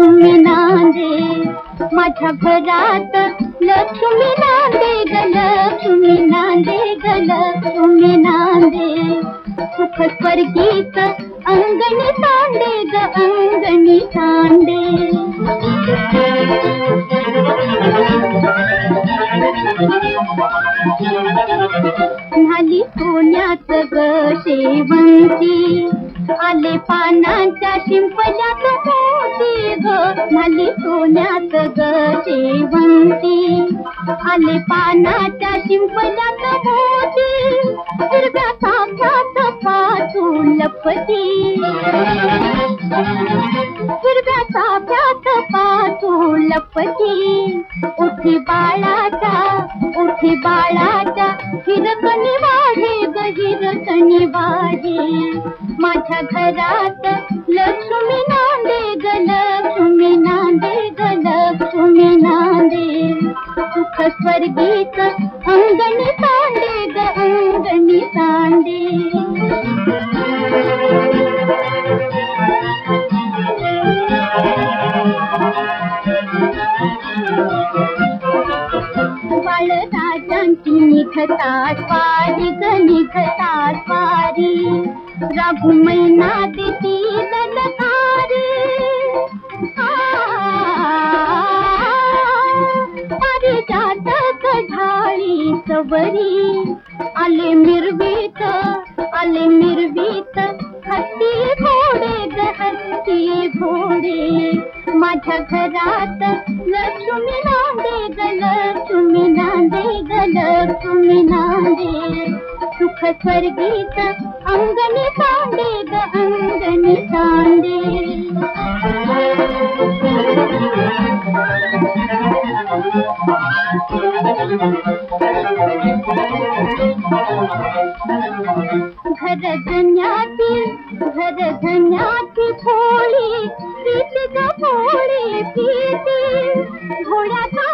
लक्ष्मी नांदे माझ्या घरात लक्ष्मी नांदे ग, लक्ष्मी नांदे ग, लक्ष्मी नांदे। सुख स्वर्गीत अंगणी सांडे ग अंगणी सांडे झाली सोन्यात ग, शेवंती। आले पानांच्या शिंपल्यात मोती ग. झाली सोन्यात ग शेवंती. आले पानाच्या शिंपल्यात मोती हिरव्या साख्यात पाचू लपती. घरात। लक्ष्मी नांदे ग, लक्ष्मी नांदे ग, लक्ष्मी नांदे। सुख स्वर्गीत अंगणी सांडे ग, अंगणी सांडे निघतात वारी, ग वारी। राघू मैना देती ललकारी पारिजातक ढाळी सवरी आले मिरवीत आले मिरवीत हत्ती घोडे हत्ती घोडे। माझ्या घरात लक्ष्मी नांदे ग लक्ष्मी नांदे ग लक्ष्मी नांदे। सुख स्वर्गीत अंगणी सांडे ग अंगणी सांडे घर धन्याची घर धन्याची भोळी प्रीती ग भोळी प्रीती घोड्याचा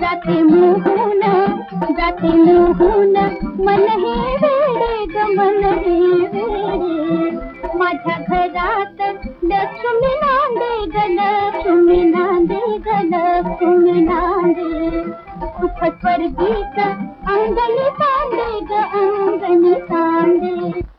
जाते मोहून जाते मोहून मन हे वेडे ग मन हे वेडे माझ्या घरात लक्ष्मी नांदे ग लक्ष्मी नांदे ग लक्ष्मी नांदे। सुख का अंगणी सांडे का अंगणी सांडे